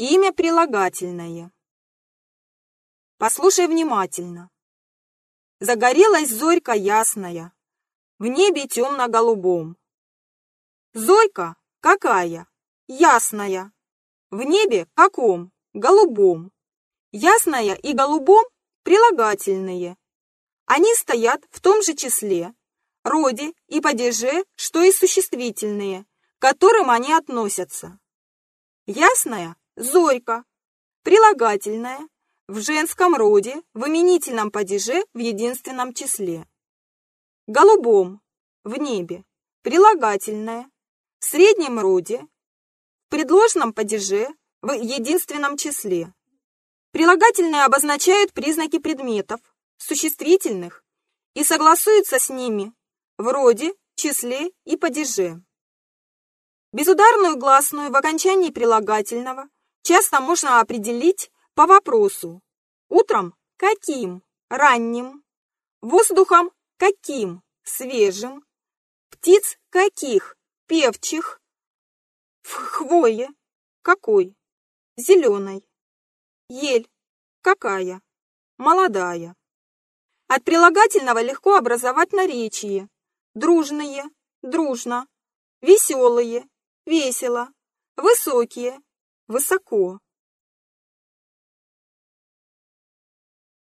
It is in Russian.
Имя прилагательное. Послушай внимательно. Загорелась зорька ясная, в небе темно-голубом. Зорька какая? Ясная. В небе каком? Голубом. Ясная и голубом прилагательные. Они стоят в том же числе, роде и падеже, что и существительные, к которым они относятся. Ясная – зорька, прилагательная, в женском роде, в именительном падеже, в единственном числе. Голубом, в небе, прилагательное, в среднем роде, в предложном падеже, в единственном числе. Прилагательные обозначают признаки предметов, существительных, и согласуются с ними в роде, числе и падеже. Безударную гласную в окончании прилагательного часто можно определить по вопросу «Утром каким? Ранним?» «Воздухом каким? Свежим?» «Птиц каких? Певчих?» «В хвое какой? Зеленой?» «Ель какая? Молодая?» От прилагательного легко образовать наречие. Дружные – дружно, веселые – весело, высокие – высоко.